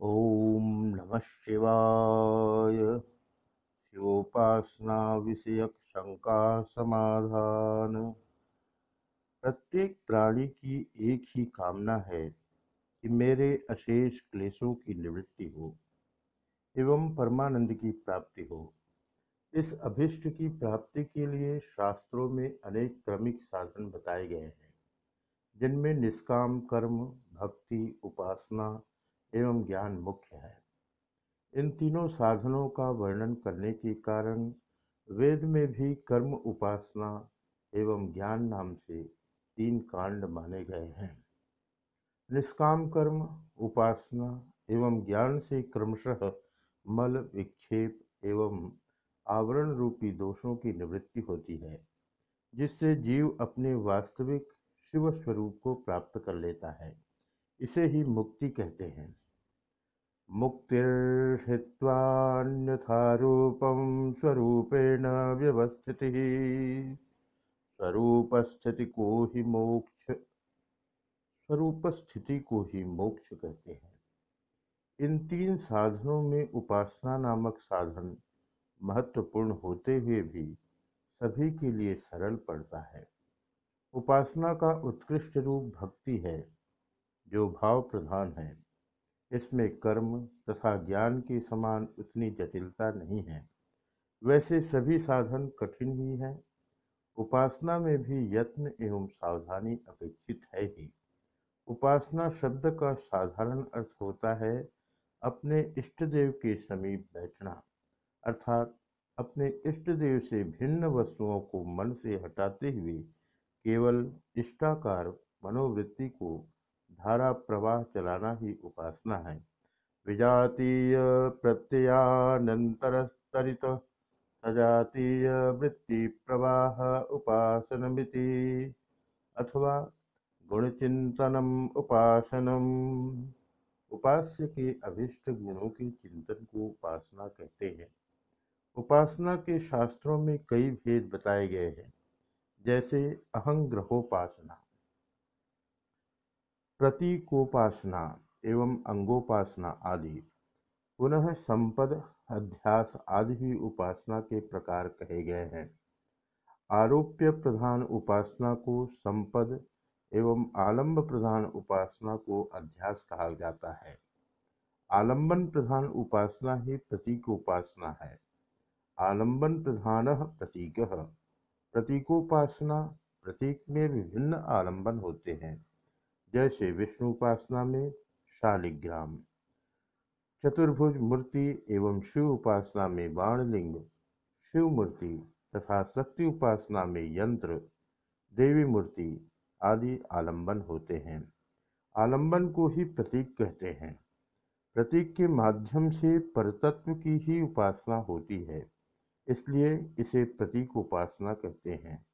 ॐ नमः शिवाय। शिवोपासना विषयक शंका समाधान। प्रत्येक प्राणी की एक ही कामना है कि मेरे अशेष क्लेशों की निवृत्ति हो एवं परमानंद की प्राप्ति हो। इस अभिष्ट की प्राप्ति के लिए शास्त्रों में अनेक क्रमिक साधन बताए गए हैं, जिनमें निष्काम कर्म, भक्ति, उपासना एवं ज्ञान मुख्य है। इन तीनों साधनों का वर्णन करने के कारण वेद में भी कर्म उपासना एवं ज्ञान नाम से तीन कांड माने गए हैं। निष्काम कर्म, उपासना एवं ज्ञान से क्रमशः मल, विक्षेप एवं आवरण रूपी दोषों की निवृत्ति होती है, जिससे जीव अपने वास्तविक शिव स्वरूप को प्राप्त कर लेता है। इसे ही मुक्ति कहते हैं। मुक्तिर्हित्वान्यथारूपं स्वरूपेण व्यवस्थितिः। स्वरूपस्थिति को ही मोक्ष स्वरूप स्थिति को ही मोक्ष कहते हैं। इन तीन साधनों में उपासना नामक साधन महत्वपूर्ण होते हुए भी सभी के लिए सरल पड़ता है। उपासना का उत्कृष्ट रूप भक्ति है। जो भाव प्रधान है, इसमें कर्म तथा ज्ञान के समान उतनी जटिलता नहीं है। वैसे सभी साधन कठिन ही हैं। उपासना में भी यत्न एवं सावधानी अपेक्षित है ही। उपासना शब्द का साधारण अर्थ होता है अपने इष्ट देव के समीप बैठना, अर्थात अपने इष्ट देव से भिन्न वस्तुओं को मन से हटाते हुए केवल इष्टाकार मनोवृत्ति को धारा प्रवाह चलाना ही उपासना है। विजातीय प्रत्ययानंतरस्तरित, सजातीय वृत्ति प्रवाह उपासनमिति, अथवा गुणचिंतनम उपासनम। उपास्य के अभिष्ट गुणों के चिंतन को उपासना कहते हैं। उपासना के शास्त्रों में कई भेद बताए गए हैं, जैसे अहंग्रहोपासना। प्रतीकोपासना एवं अंगोपासना आदि। पुनः संपद, अध्यास आदि भी उपासना के प्रकार कहे गए हैं। आरोप्य प्रधान उपासना को संपद एवं आलंब प्रधान उपासना को अध्यास कहा जाता है। आलंबन प्रधान उपासना ही प्रतीक उपासना है। आलंबन प्रधान प्रतीक। प्रतीकोपासना प्रतीक में विभिन्न आलंबन होते हैं। जैसे विष्णु उपासना में शालिग्राम, चतुर्भुज मूर्ति एवं शिव उपासना में बाणलिंग, शिव मूर्ति तथा शक्ति उपासना में यंत्र, देवी मूर्ति आदि आलंबन होते हैं। आलंबन को ही प्रतीक कहते हैं। प्रतीक के माध्यम से परतत्व की ही उपासना होती है, इसलिए इसे प्रतीक उपासना कहते हैं।